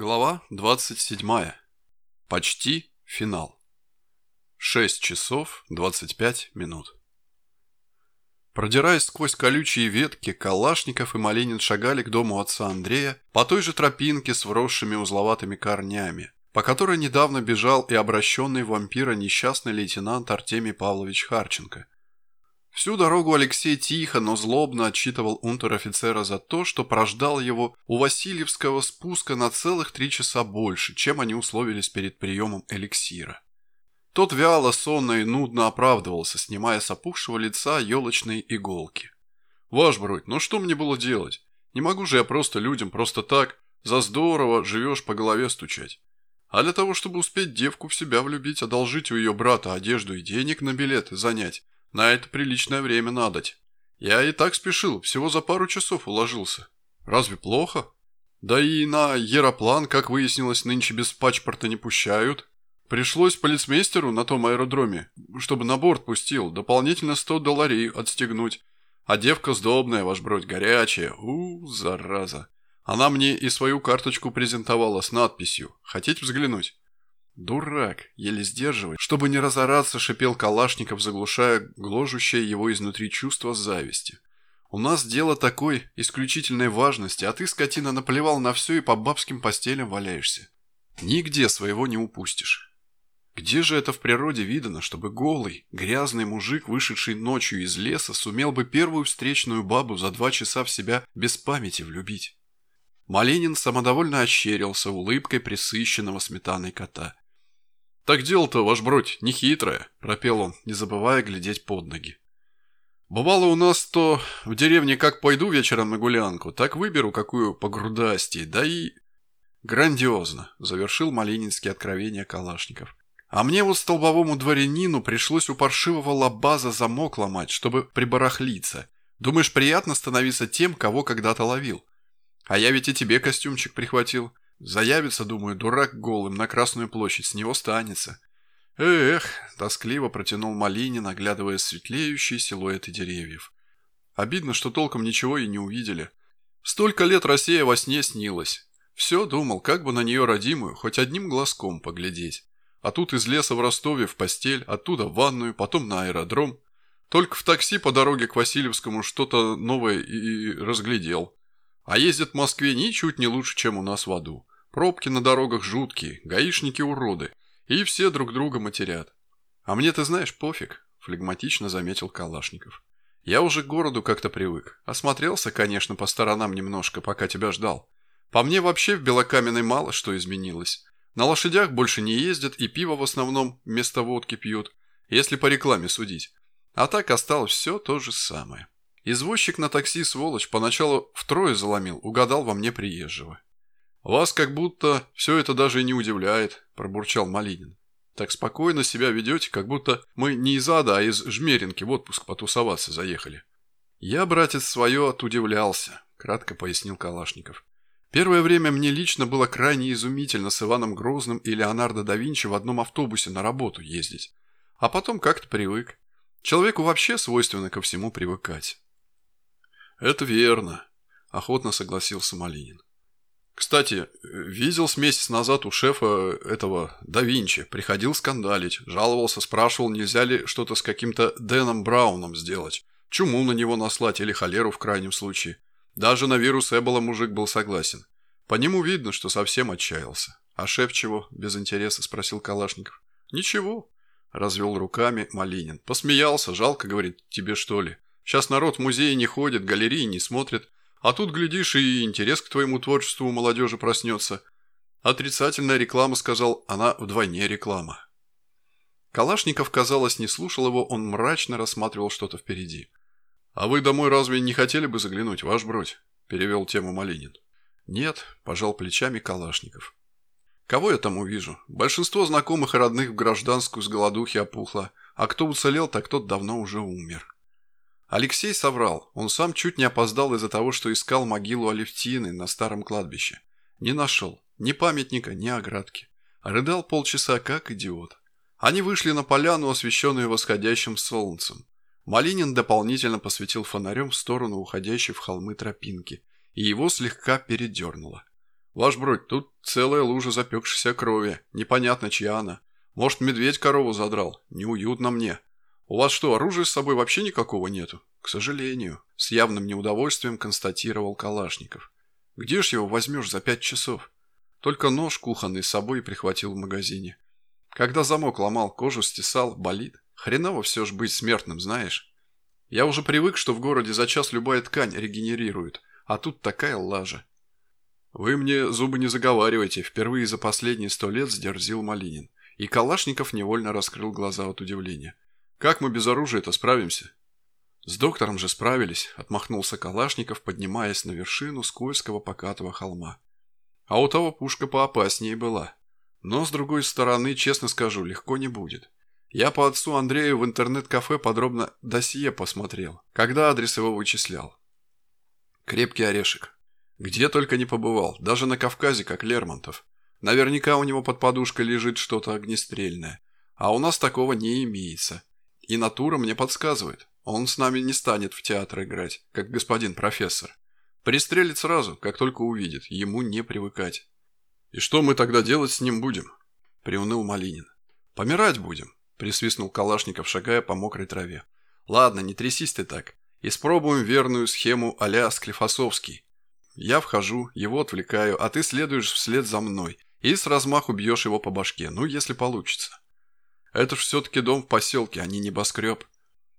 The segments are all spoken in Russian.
Глава 27. Почти финал. 6 часов 25 минут. Продираясь сквозь колючие ветки, Калашников и Малинин шагали к дому отца Андрея по той же тропинке с вросшими узловатыми корнями, по которой недавно бежал и обращенный в вампира несчастный лейтенант Артемий Павлович Харченко – Всю дорогу Алексей тихо, но злобно отчитывал унтер-офицера за то, что прождал его у Васильевского спуска на целых три часа больше, чем они условились перед приемом эликсира. Тот вяло, сонно и нудно оправдывался, снимая с опухшего лица елочные иголки. «Ваш бродь, ну что мне было делать? Не могу же я просто людям просто так, за здорово живешь по голове стучать. А для того, чтобы успеть девку в себя влюбить, одолжить у ее брата одежду и денег на билеты занять, на это приличное время надоть. Я и так спешил, всего за пару часов уложился. Разве плохо? Да и на Яроплан, как выяснилось, нынче без пачпорта не пущают. Пришлось полицмейстеру на том аэродроме, чтобы на борт пустил, дополнительно сто долларей отстегнуть. А девка сдобная, ваш бродь, горячая. У, зараза. Она мне и свою карточку презентовала с надписью «Хотите взглянуть?» «Дурак!» – еле сдерживая, чтобы не разораться, шипел Калашников, заглушая гложущее его изнутри чувство зависти. «У нас дело такой исключительной важности, а ты, скотина, наплевал на все и по бабским постелям валяешься. Нигде своего не упустишь. Где же это в природе видано, чтобы голый, грязный мужик, вышедший ночью из леса, сумел бы первую встречную бабу за два часа в себя без памяти влюбить?» Маленин самодовольно ощерился улыбкой присыщенного сметаной кота. «Так дело-то, ваш бродь, нехитрое», – пропел он, не забывая глядеть под ноги. «Бывало у нас то в деревне как пойду вечером на гулянку, так выберу какую погрудастей, да и...» «Грандиозно», – завершил Малининский откровение Калашников. «А мне вот столбовому дворянину пришлось у паршивого лабаза замок ломать, чтобы прибарахлиться. Думаешь, приятно становиться тем, кого когда-то ловил? А я ведь и тебе костюмчик прихватил. Заявится, думаю, дурак голым на Красную площадь, с него станется. Эх, тоскливо протянул Малинин, оглядывая светлеющие силуэты деревьев. Обидно, что толком ничего и не увидели. Столько лет Россия во сне снилась. Все думал, как бы на нее родимую хоть одним глазком поглядеть. А тут из леса в Ростове в постель, оттуда в ванную, потом на аэродром. Только в такси по дороге к Васильевскому что-то новое и разглядел. А ездят в Москве ничуть не лучше, чем у нас в аду. Пробки на дорогах жуткие, гаишники уроды. И все друг друга матерят. А мне, ты знаешь, пофиг, флегматично заметил Калашников. Я уже к городу как-то привык. Осмотрелся, конечно, по сторонам немножко, пока тебя ждал. По мне вообще в Белокаменной мало что изменилось. На лошадях больше не ездят и пиво в основном вместо водки пьют, если по рекламе судить. А так осталось все то же самое. Извозчик на такси, сволочь, поначалу втрое заломил, угадал во мне приезжего. «Вас как будто все это даже и не удивляет», – пробурчал Малинин. «Так спокойно себя ведете, как будто мы не из ада, а из Жмеринки в отпуск потусоваться заехали». «Я, братец, свое отудивлялся», – кратко пояснил Калашников. «Первое время мне лично было крайне изумительно с Иваном Грозным и Леонардо да Винчи в одном автобусе на работу ездить. А потом как-то привык. Человеку вообще свойственно ко всему привыкать». «Это верно», – охотно согласился Малинин. Кстати, видел с месяц назад у шефа этого да Винчи, приходил скандалить, жаловался, спрашивал, нельзя ли что-то с каким-то Дэном Брауном сделать, чуму на него наслать или холеру в крайнем случае. Даже на вирус Эбола мужик был согласен. По нему видно, что совсем отчаялся. А шеф чего? Без интереса спросил Калашников. Ничего. Развел руками Малинин. Посмеялся, жалко, говорит, тебе что ли. Сейчас народ в музее не ходит, галереи не смотрит. А тут, глядишь, и интерес к твоему творчеству у молодежи проснется. Отрицательная реклама, сказал, она вдвойне реклама. Калашников, казалось, не слушал его, он мрачно рассматривал что-то впереди. «А вы домой разве не хотели бы заглянуть, ваш бродь?» – перевел тему Малинин. «Нет», – пожал плечами Калашников. «Кого я там увижу? Большинство знакомых и родных в гражданскую с голодухи опухло, а кто уцелел, так тот давно уже умер». Алексей соврал. Он сам чуть не опоздал из-за того, что искал могилу Алевтины на старом кладбище. Не нашел. Ни памятника, ни оградки. Рыдал полчаса, как идиот. Они вышли на поляну, освещенную восходящим солнцем. Малинин дополнительно посветил фонарем в сторону уходящей в холмы тропинки, и его слегка передернуло. Ваш бродь, тут целая лужа запекшейся крови. Непонятно, чья она. Может, медведь корову задрал? Неуютно мне. У вас что, оружия с собой вообще никакого нету? К сожалению. С явным неудовольствием констатировал Калашников. Где ж его возьмешь за пять часов? Только нож кухонный с собой прихватил в магазине. Когда замок ломал, кожу стесал, болит. Хреново все ж быть смертным, знаешь. Я уже привык, что в городе за час любая ткань регенерирует, а тут такая лажа. Вы мне зубы не заговаривайте, впервые за последние сто лет сдерзил Малинин. И Калашников невольно раскрыл глаза от удивления. Как мы без оружия-то справимся? С доктором же справились, отмахнулся Калашников, поднимаясь на вершину скользкого покатого холма. А у того пушка поопаснее была. Но, с другой стороны, честно скажу, легко не будет. Я по отцу Андрею в интернет-кафе подробно досье посмотрел, когда адрес его вычислял. Крепкий орешек. Где только не побывал, даже на Кавказе, как Лермонтов. Наверняка у него под подушкой лежит что-то огнестрельное. А у нас такого не имеется. И натура мне подсказывает, он с нами не станет в театр играть, как господин профессор. Пристрелит сразу, как только увидит, ему не привыкать. «И что мы тогда делать с ним будем?» – приуныл Малинин. «Помирать будем», – присвистнул Калашников, шагая по мокрой траве. «Ладно, не трясись ты так. Испробуем верную схему а-ля Склифосовский. Я вхожу, его отвлекаю, а ты следуешь вслед за мной и с размаху бьешь его по башке, ну, если получится. Это ж все-таки дом в поселке, а не небоскреб.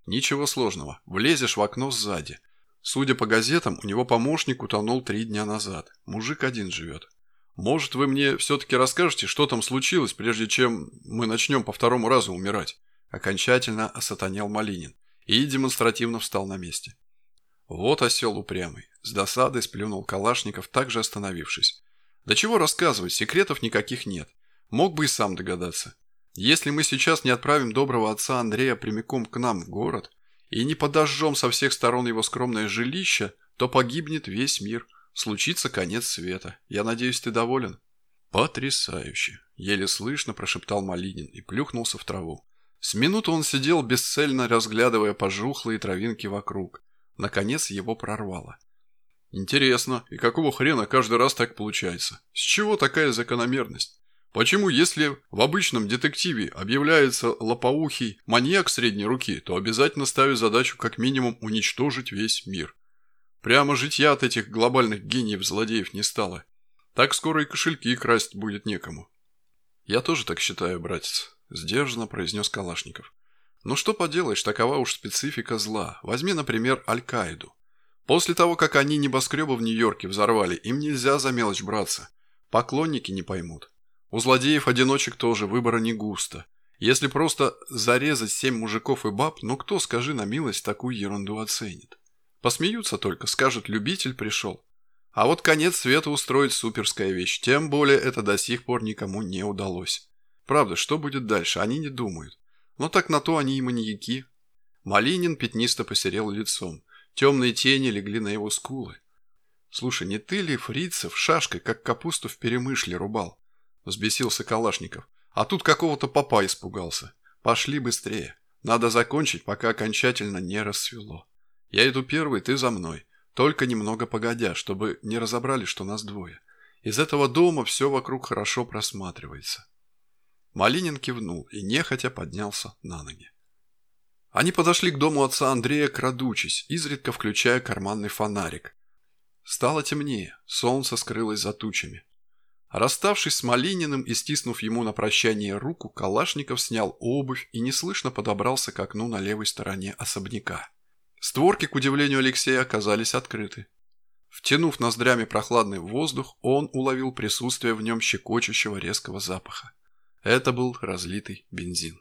Ничего сложного, влезешь в окно сзади. Судя по газетам, у него помощник утонул три дня назад. Мужик один живет. Может, вы мне все-таки расскажете, что там случилось, прежде чем мы начнем по второму разу умирать?» Окончательно осатанел Малинин и демонстративно встал на месте. Вот осел упрямый. С досадой сплюнул Калашников, также остановившись. Да чего рассказывать, секретов никаких нет. Мог бы и сам догадаться. Если мы сейчас не отправим доброго отца Андрея прямиком к нам в город и не подожжем со всех сторон его скромное жилище, то погибнет весь мир – Случится конец света. Я надеюсь, ты доволен?» «Потрясающе!» – еле слышно прошептал Малинин и плюхнулся в траву. С минуту он сидел бесцельно, разглядывая пожухлые травинки вокруг. Наконец его прорвало. «Интересно, и какого хрена каждый раз так получается? С чего такая закономерность? Почему, если в обычном детективе объявляется лопоухий маньяк средней руки, то обязательно ставит задачу как минимум уничтожить весь мир? Прямо житья от этих глобальных гениев-злодеев не стало. Так скоро и кошельки красть будет некому. Я тоже так считаю, братец, сдержанно произнес Калашников. Ну что поделаешь, такова уж специфика зла. Возьми, например, Аль-Каиду. После того, как они небоскребы в Нью-Йорке взорвали, им нельзя за мелочь браться. Поклонники не поймут. У злодеев-одиночек тоже выбора не густо. Если просто зарезать семь мужиков и баб, ну кто, скажи на милость, такую ерунду оценит? Посмеются только, скажут, любитель пришел. А вот конец света устроить суперская вещь, тем более это до сих пор никому не удалось. Правда, что будет дальше, они не думают. Но так на то они и маньяки. Малинин пятнисто посерел лицом. Темные тени легли на его скулы. «Слушай, не ты ли фрицев шашкой, как капусту в перемышле рубал?» Взбесился Калашников. «А тут какого-то папа испугался. Пошли быстрее. Надо закончить, пока окончательно не рассвело». Я иду первый, ты за мной. Только немного погодя, чтобы не разобрали, что нас двое. Из этого дома все вокруг хорошо просматривается. Малинин кивнул и нехотя поднялся на ноги. Они подошли к дому отца Андрея, крадучись, изредка включая карманный фонарик. Стало темнее, солнце скрылось за тучами. Расставшись с Малининым и стиснув ему на прощание руку, Калашников снял обувь и неслышно подобрался к окну на левой стороне особняка. Створки, к удивлению Алексея, оказались открыты. Втянув ноздрями прохладный воздух, он уловил присутствие в нем щекочущего резкого запаха. Это был разлитый бензин.